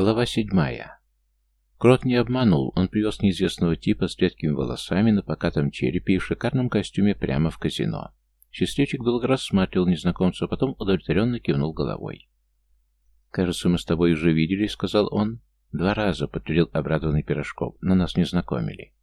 Глава седьмая. Крот не обманул, он привез неизвестного типа с редкими волосами на покатом черепе и в шикарном костюме прямо в казино. Счастливчик долго рассматривал незнакомца, а потом удовлетворенно кивнул головой. «Кажется, мы с тобой уже виделись», — сказал он. «Два раза», — подтвердил обрадованный Пирожков, — «но нас не знакомили».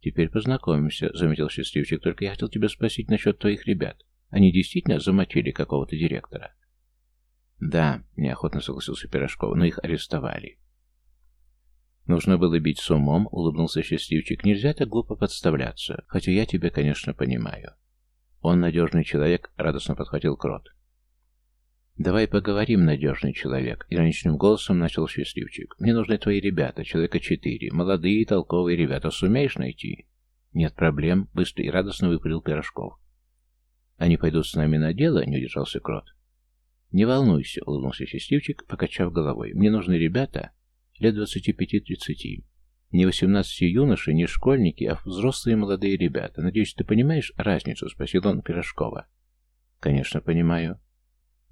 «Теперь познакомимся», — заметил Счастливчик, — «только я хотел тебя спросить насчет твоих ребят. Они действительно замочили какого-то директора?» «Да», — неохотно согласился Пирожков, — «но их арестовали». «Нужно было бить с умом», — улыбнулся счастливчик. «Нельзя так глупо подставляться, хотя я тебя, конечно, понимаю». «Он надежный человек», — радостно подхватил Крот. «Давай поговорим, надежный человек», — ироничным голосом начал счастливчик. «Мне нужны твои ребята, человека четыре, молодые толковые ребята. Сумеешь найти?» «Нет проблем», — быстро и радостно выпалил Пирожков. «Они пойдут с нами на дело?» — не удержался Крот. «Не волнуйся», — улыбнулся счастливчик, покачав головой. «Мне нужны ребята лет двадцати пяти-тридцати. Не восемнадцати юноши, не школьники, а взрослые молодые ребята. Надеюсь, ты понимаешь разницу?» — спросил он Пирожкова. «Конечно, понимаю».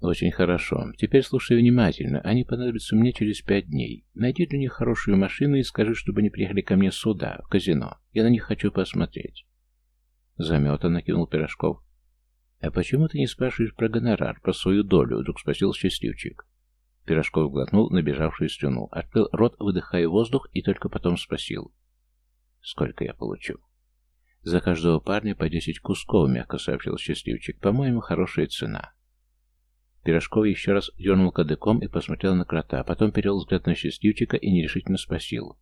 «Очень хорошо. Теперь слушай внимательно. Они понадобятся мне через пять дней. Найди для них хорошую машину и скажи, чтобы они приехали ко мне сюда, в казино. Я на них хочу посмотреть». Заметанно кинул Пирожков. «А почему ты не спрашиваешь про гонорар, про свою долю?» — вдруг спросил счастливчик. Пирожков глотнул набежавшую слюну, открыл рот, выдыхая воздух, и только потом спросил. «Сколько я получу?» «За каждого парня по десять кусков», — мягко сообщил счастливчик. «По-моему, хорошая цена». Пирожков еще раз дернул кадыком и посмотрел на крота, а потом перевел взгляд на счастливчика и нерешительно спросил.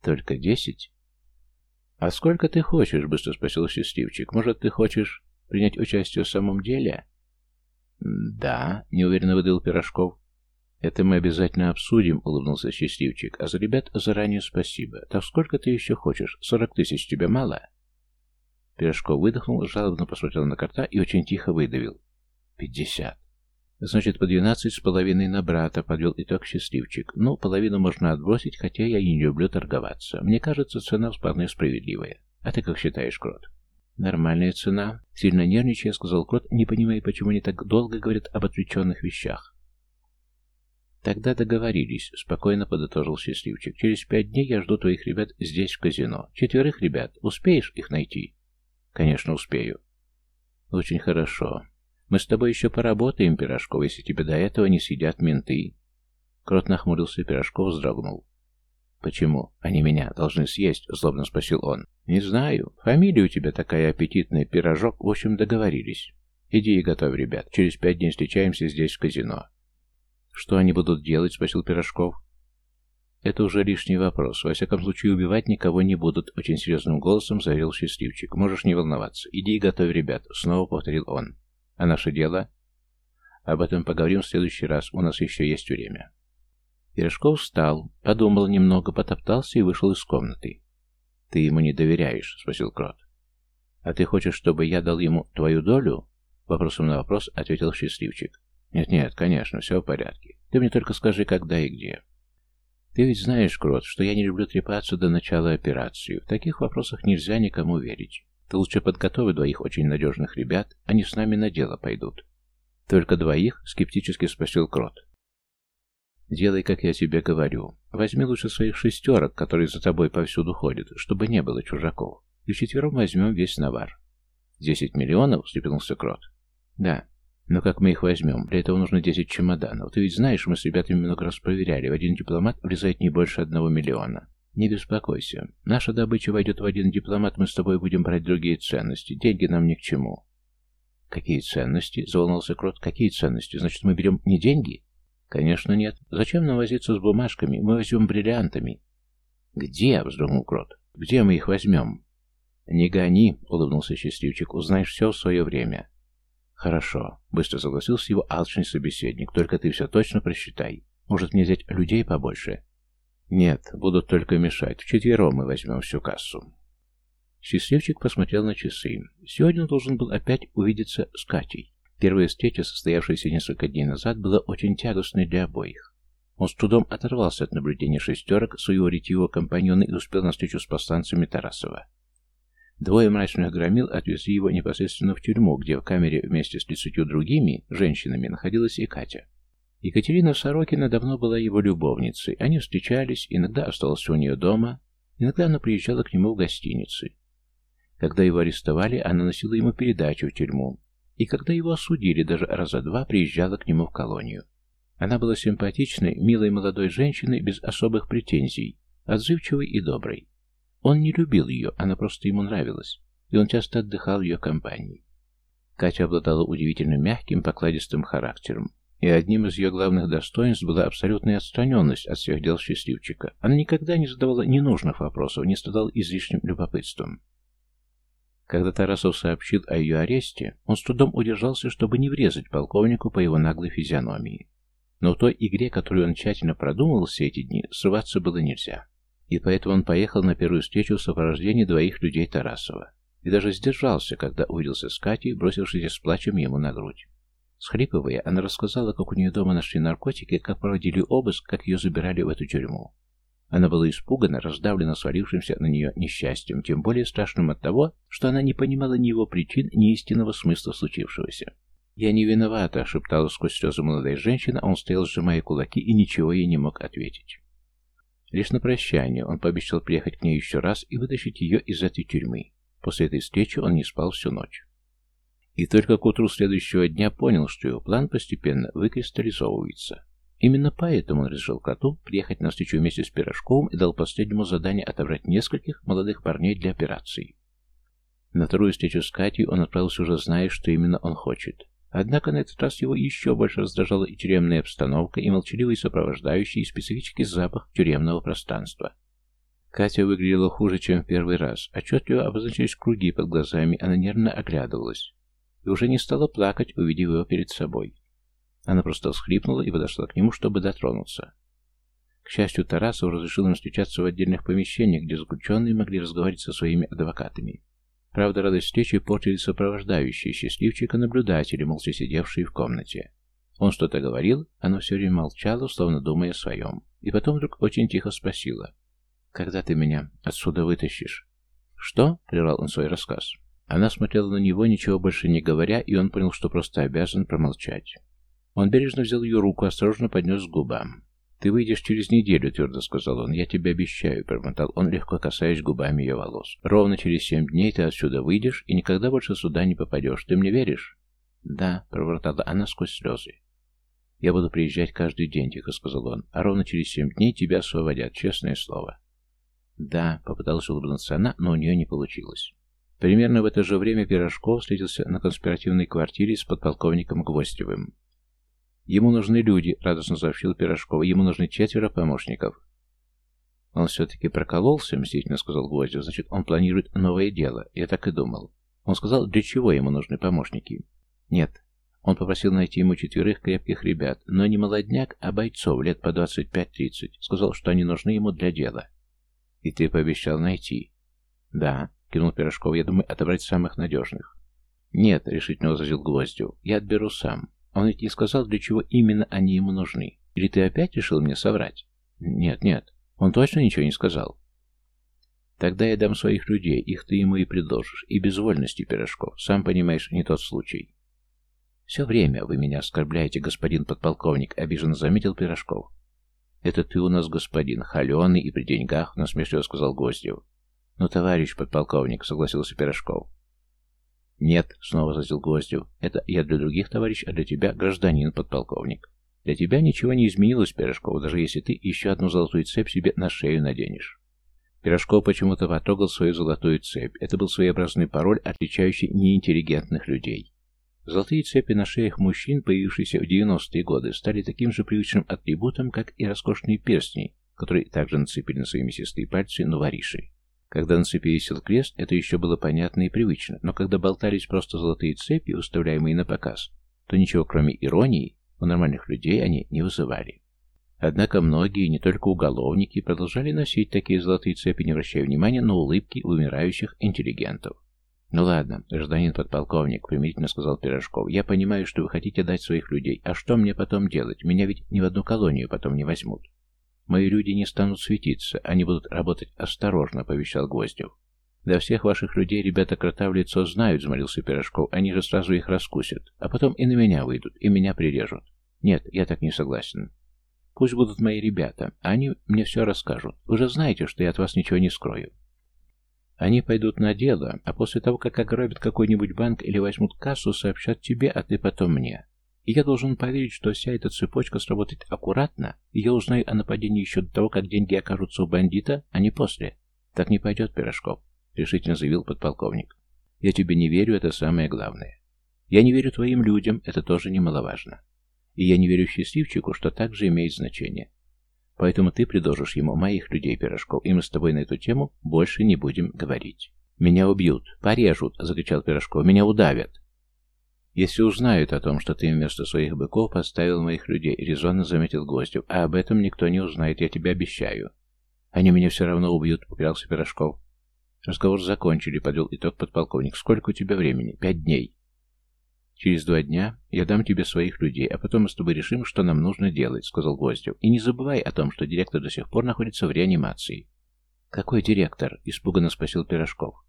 «Только десять?» «А сколько ты хочешь?» — быстро спросил счастливчик. «Может, ты хочешь...» Принять участие в самом деле? Да, неуверенно выдал Пирожков. Это мы обязательно обсудим, улыбнулся счастливчик. А за ребят заранее спасибо. Так сколько ты еще хочешь? Сорок тысяч тебе мало? Пирожков выдохнул, жалобно посмотрел на кота и очень тихо выдавил. Пятьдесят. Значит, по двенадцать с половиной на брата, подвел итог счастливчик. Ну, половину можно отбросить, хотя я и не люблю торговаться. Мне кажется, цена вполне справедливая. А ты как считаешь, Крот? «Нормальная цена». Сильно нервничая, сказал Крот, не понимая, почему они так долго говорят об отвлеченных вещах. «Тогда договорились», — спокойно подытожил счастливчик. «Через пять дней я жду твоих ребят здесь, в казино. Четверых ребят. Успеешь их найти?» «Конечно, успею». «Очень хорошо. Мы с тобой еще поработаем, Пирожков, если тебе до этого не сидят менты». Крот нахмурился, Пирожков вздрогнул. «Почему? Они меня должны съесть?» — злобно спросил он. «Не знаю. Фамилия у тебя такая аппетитная, пирожок. В общем, договорились. Иди и готовь, ребят. Через пять дней встречаемся здесь, в казино». «Что они будут делать?» — спросил Пирожков. «Это уже лишний вопрос. Во всяком случае, убивать никого не будут», — очень серьезным голосом заявил счастливчик. «Можешь не волноваться. Иди и готовь, ребят», — снова повторил он. «А наше дело?» «Об этом поговорим в следующий раз. У нас еще есть время». Пирожков встал, подумал немного, потоптался и вышел из комнаты. «Ты ему не доверяешь?» — спросил Крот. «А ты хочешь, чтобы я дал ему твою долю?» Вопросом на вопрос ответил счастливчик. «Нет-нет, конечно, все в порядке. Ты мне только скажи, когда и где». «Ты ведь знаешь, Крот, что я не люблю трепаться до начала операции. В таких вопросах нельзя никому верить. Ты лучше подготовь двоих очень надежных ребят, они с нами на дело пойдут». «Только двоих?» — скептически спросил Крот. Делай, как я тебе говорю. Возьми лучше своих шестерок, которые за тобой повсюду ходят, чтобы не было чужаков. И вчетвером возьмем весь навар. Десять миллионов? — встрепенулся Крот. Да. Но как мы их возьмем? Для этого нужно десять чемоданов. Ты ведь знаешь, мы с ребятами много раз проверяли. В один дипломат влезает не больше одного миллиона. Не беспокойся. Наша добыча войдет в один дипломат, мы с тобой будем брать другие ценности. Деньги нам ни к чему. Какие ценности? Заволновался Крот. Какие ценности? Значит, мы берем не деньги? «Конечно нет. Зачем нам возиться с бумажками? Мы возьмем бриллиантами». «Где?» — вздрогнул Крот. «Где мы их возьмем?» «Не гони», — улыбнулся счастливчик. «Узнаешь все в свое время». «Хорошо», — быстро согласился его алчный собеседник. «Только ты все точно просчитай. Может, мне взять людей побольше?» «Нет, будут только мешать. Вчетвером мы возьмем всю кассу». Счастливчик посмотрел на часы. Сегодня он должен был опять увидеться с Катей. Первая встреча, состоявшаяся несколько дней назад, была очень тягостной для обоих. Он с трудом оторвался от наблюдения шестерок своего ретивого компаньона и успел на встречу с посланцами Тарасова. Двое мрачных громил отвезли его непосредственно в тюрьму, где в камере вместе с тридцатью другими женщинами находилась и Катя. Екатерина Сорокина давно была его любовницей. Они встречались, иногда остался у нее дома, иногда она приезжала к нему в гостиницы. Когда его арестовали, она носила ему передачу в тюрьму. И когда его осудили, даже раза два приезжала к нему в колонию. Она была симпатичной, милой молодой женщиной без особых претензий, отзывчивой и доброй. Он не любил ее, она просто ему нравилась, и он часто отдыхал в ее компании. Катя обладала удивительно мягким, покладистым характером, и одним из ее главных достоинств была абсолютная отстраненность от всех дел счастливчика. Она никогда не задавала ненужных вопросов, не страдала излишним любопытством. Когда Тарасов сообщил о ее аресте, он с трудом удержался, чтобы не врезать полковнику по его наглой физиономии. Но в той игре, которую он тщательно продумывал все эти дни, срываться было нельзя. И поэтому он поехал на первую встречу в сопровождении двоих людей Тарасова. И даже сдержался, когда увиделся с Катей, бросившись с плачем ему на грудь. Схлипывая, она рассказала, как у нее дома нашли наркотики, как проводили обыск, как ее забирали в эту тюрьму. Она была испугана, раздавлена свалившимся на нее несчастьем, тем более страшным от того, что она не понимала ни его причин, ни истинного смысла случившегося. «Я не виновата», — шептала сквозь слезы молодая женщина, он стоял, сжимая кулаки, и ничего ей не мог ответить. Лишь на прощание он пообещал приехать к ней еще раз и вытащить ее из этой тюрьмы. После этой встречи он не спал всю ночь. И только к утру следующего дня понял, что его план постепенно выкристаллизовывается. Именно поэтому он решил коту приехать на встречу вместе с Пирожковым и дал последнему задание отобрать нескольких молодых парней для операции. На вторую встречу с Катей он отправился уже зная, что именно он хочет. Однако на этот раз его еще больше раздражала и тюремная обстановка, и молчаливый сопровождающий, и специфический запах тюремного пространства. Катя выглядела хуже, чем в первый раз. Отчетливо обозначились круги под глазами, она нервно оглядывалась и уже не стала плакать, увидев его перед собой. Она просто всхлипнула и подошла к нему, чтобы дотронуться. К счастью, Тарасов разрешил им встречаться в отдельных помещениях, где заключенные могли разговаривать со своими адвокатами. Правда, радость встречи портили сопровождающие счастливчика наблюдатели, молча сидевшие в комнате. Он что-то говорил, она все время молчала, словно думая о своем. И потом вдруг очень тихо спросила. «Когда ты меня отсюда вытащишь?» «Что?» — прервал он свой рассказ. Она смотрела на него, ничего больше не говоря, и он понял, что просто обязан промолчать. Он бережно взял ее руку, осторожно поднес к губам. «Ты выйдешь через неделю», — твердо сказал он. «Я тебе обещаю», — промотал он, легко касаясь губами ее волос. «Ровно через семь дней ты отсюда выйдешь и никогда больше сюда не попадешь. Ты мне веришь?» «Да», — проворотала она сквозь слезы. «Я буду приезжать каждый день», — тихо сказал он. «А ровно через семь дней тебя освободят, честное слово». «Да», — попыталась улыбнуться она, но у нее не получилось. Примерно в это же время Пирожков встретился на конспиративной квартире с подполковником Гвоздевым. «Ему нужны люди», — радостно сообщил Пирожков. «Ему нужны четверо помощников». «Он все-таки прокололся», — мстительно сказал Гвоздев. «Значит, он планирует новое дело. Я так и думал». Он сказал, для чего ему нужны помощники. «Нет». Он попросил найти ему четверых крепких ребят, но не молодняк, а бойцов лет по 25-30. Сказал, что они нужны ему для дела. «И ты пообещал найти?» «Да», кинул Пирожков. «Я думаю, отобрать самых надежных». «Нет», — решительно возразил Гвоздев. «Я отберу сам. Он ведь не сказал, для чего именно они ему нужны. Или ты опять решил мне соврать?» «Нет, нет. Он точно ничего не сказал?» «Тогда я дам своих людей. Их ты ему и предложишь. И без вольности, Пирожков. Сам понимаешь, не тот случай». «Все время вы меня оскорбляете, господин подполковник», — обиженно заметил Пирожков. «Это ты у нас господин, холеный и при деньгах», — насмешливо сказал Гвоздев. «Ну, товарищ подполковник», — согласился Пирожков. «Нет», — снова зазил Гвоздев, — «это я для других, товарищ, а для тебя гражданин подполковник. Для тебя ничего не изменилось, Пирожков, даже если ты еще одну золотую цепь себе на шею наденешь». Пирожков почему-то потрогал свою золотую цепь. Это был своеобразный пароль, отличающий неинтеллигентных людей. Золотые цепи на шеях мужчин, появившиеся в 90-е годы, стали таким же привычным атрибутом, как и роскошные перстни, которые также нацепили на свои мясистые пальцы новориши. Когда на цепи висел крест, это еще было понятно и привычно, но когда болтались просто золотые цепи, уставляемые на показ, то ничего кроме иронии у нормальных людей они не вызывали. Однако многие, не только уголовники, продолжали носить такие золотые цепи, не обращая внимания на улыбки умирающих интеллигентов. «Ну ладно, гражданин подполковник», — примирительно сказал Пирожков, — «я понимаю, что вы хотите дать своих людей. А что мне потом делать? Меня ведь ни в одну колонию потом не возьмут». «Мои люди не станут светиться, они будут работать осторожно», — повещал Гвоздев. «Да всех ваших людей ребята крота в лицо знают», — взмолился Пирожков. «Они же сразу их раскусят, а потом и на меня выйдут, и меня прирежут. Нет, я так не согласен. Пусть будут мои ребята, они мне все расскажут. Вы же знаете, что я от вас ничего не скрою. Они пойдут на дело, а после того, как ограбят какой-нибудь банк или возьмут кассу, сообщат тебе, а ты потом мне. И я должен поверить, что вся эта цепочка сработает аккуратно, и я узнаю о нападении еще до того, как деньги окажутся у бандита, а не после. Так не пойдет, Пирожков, — решительно заявил подполковник. Я тебе не верю, это самое главное. Я не верю твоим людям, это тоже немаловажно. И я не верю счастливчику, что также имеет значение. Поэтому ты предложишь ему моих людей, Пирожков, и мы с тобой на эту тему больше не будем говорить. «Меня убьют, порежут!» — закричал Пирожков. «Меня удавят!» «Если узнают о том, что ты вместо своих быков поставил моих людей», — резонно заметил Гвоздев. «А об этом никто не узнает, я тебе обещаю». «Они меня все равно убьют», — поклялся Пирожков. Разговор закончили, подвел итог подполковник. «Сколько у тебя времени?» «Пять дней». «Через два дня я дам тебе своих людей, а потом мы с тобой решим, что нам нужно делать», — сказал Гвоздев. «И не забывай о том, что директор до сих пор находится в реанимации». «Какой директор?» — испуганно спросил Пирожков.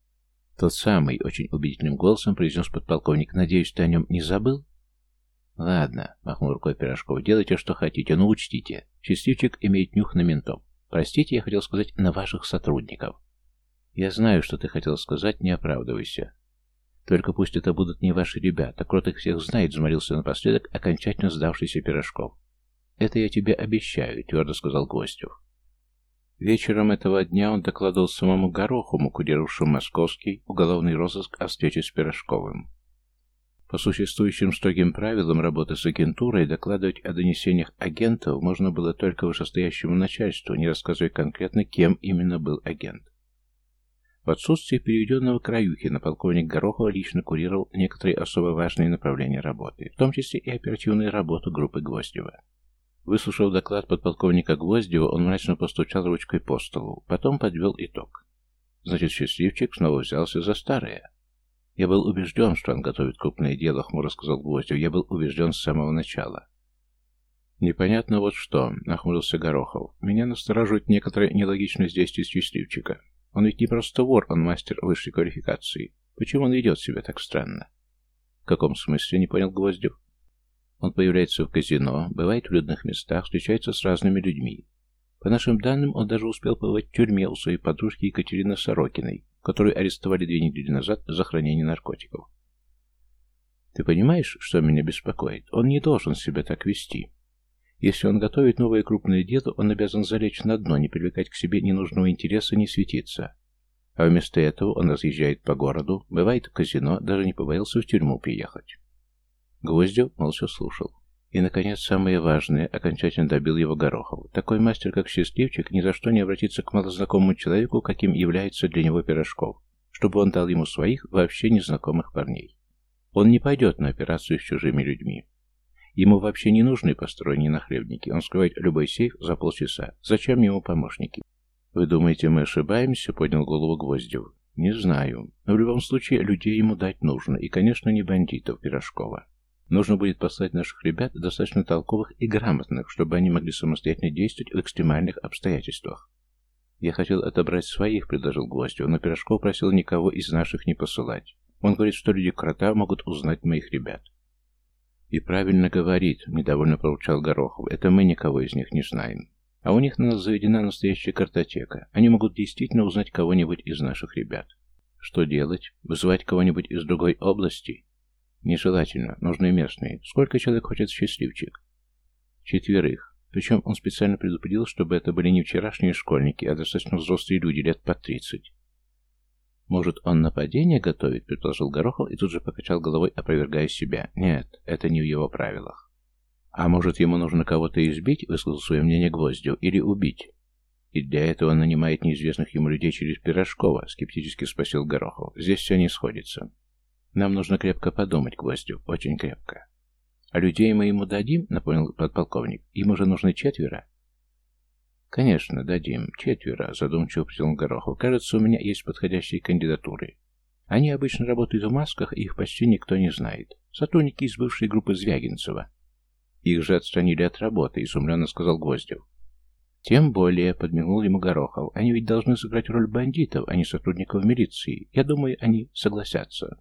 «Тот самый», — очень убедительным голосом произнес подполковник. «Надеюсь, ты о нем не забыл?» «Ладно», — махнул рукой Пирожков, — «делайте, что хотите, но учтите. Счастливчик имеет нюх на ментов. Простите, я хотел сказать, на ваших сотрудников». «Я знаю, что ты хотел сказать, не оправдывайся. Только пусть это будут не ваши ребята. Крот их всех знает, взмолился напоследок окончательно сдавшийся Пирожков. Это я тебе обещаю, твердо сказал Гостев. Вечером этого дня он докладывал самому Горохому, курировавшему московский уголовный розыск о встрече с Пирожковым. По существующим строгим правилам работы с агентурой докладывать о донесениях агентов можно было только вышестоящему начальству, не рассказывая конкретно, кем именно был агент. В отсутствие переведенного Краюхина полковник Горохова лично курировал некоторые особо важные направления работы, в том числе и оперативную работу группы Гвоздева. Выслушав доклад подполковника Гвоздева, он мрачно постучал ручкой по столу, потом подвел итог. Значит, счастливчик снова взялся за старое. Я был убежден, что он готовит крупное дело, хмуро сказал Гвоздев. Я был убежден с самого начала. Непонятно вот что, нахмурился Горохов. Меня настораживает некоторая нелогичность действий счастливчика. Он ведь не просто вор, он мастер высшей квалификации. Почему он ведет себя так странно? В каком смысле, не понял Гвоздев? Он появляется в казино, бывает в людных местах, встречается с разными людьми. По нашим данным, он даже успел побывать в тюрьме у своей подружки Екатерины Сорокиной, которую арестовали две недели назад за хранение наркотиков. Ты понимаешь, что меня беспокоит? Он не должен себя так вести. Если он готовит новое крупное дело, он обязан залечь на дно, не привлекать к себе ненужного интереса, не светиться. А вместо этого он разъезжает по городу, бывает в казино, даже не побоялся в тюрьму приехать. Гвоздев молча слушал. И, наконец, самое важное, окончательно добил его Горохов. Такой мастер, как Счастливчик, ни за что не обратится к малознакомому человеку, каким является для него Пирожков, чтобы он дал ему своих, вообще незнакомых парней. Он не пойдет на операцию с чужими людьми. Ему вообще не нужны посторонние нахлебники. Он скрывает любой сейф за полчаса. Зачем ему помощники? Вы думаете, мы ошибаемся? Поднял голову Гвоздев. Не знаю. Но в любом случае людей ему дать нужно. И, конечно, не бандитов Пирожкова. Нужно будет послать наших ребят достаточно толковых и грамотных, чтобы они могли самостоятельно действовать в экстремальных обстоятельствах. Я хотел отобрать своих, предложил Гвоздев, но Пирожков просил никого из наших не посылать. Он говорит, что люди крота могут узнать моих ребят. «И правильно говорит», — недовольно проучал Горохов. «Это мы никого из них не знаем. А у них на нас заведена настоящая картотека. Они могут действительно узнать кого-нибудь из наших ребят. Что делать? Вызывать кого-нибудь из другой области? Нежелательно. Нужны местные. Сколько человек хочет счастливчик? Четверых. Причем он специально предупредил, чтобы это были не вчерашние школьники, а достаточно взрослые люди, лет по тридцать. «Может, он нападение готовит?» — предположил Горохов и тут же покачал головой, опровергая себя. «Нет, это не в его правилах». «А может, ему нужно кого-то избить?» — высказал свое мнение Гвоздев. «Или убить?» «И для этого он нанимает неизвестных ему людей через Пирожкова», — скептически спросил Горохов. «Здесь все не сходится. Нам нужно крепко подумать, Гвоздев, очень крепко». «А людей мы ему дадим?» — напомнил подполковник. «Им уже нужны четверо». «Конечно, дадим. Четверо», — задумчиво протянул Горохов. «Кажется, у меня есть подходящие кандидатуры. Они обычно работают в масках, их почти никто не знает. Сотрудники из бывшей группы Звягинцева». «Их же отстранили от работы», — изумленно сказал Гвоздев. «Тем более», — подмигнул ему Горохов, — «они ведь должны сыграть роль бандитов, а не сотрудников милиции. Я думаю, они согласятся».